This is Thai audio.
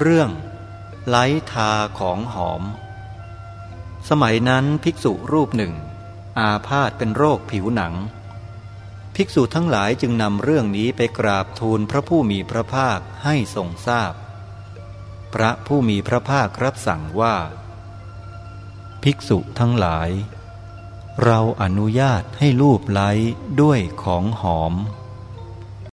เรื่อง ไล้ทาของหอม สมัยนั้นภิกษุรูปหนึ่ง อาพาธเป็นโรคผิวหนัง ภิกษุทั้งหลายจึงนำเรื่องนี้ไปกราบทูลพระผู้มีพระภาคให้ทรงทราบพพระผู้มีพระภาครับสั่งว่า ภิกษุทั้งหลาย เราอนุญาตให้รูปไล้ด้วยของหอม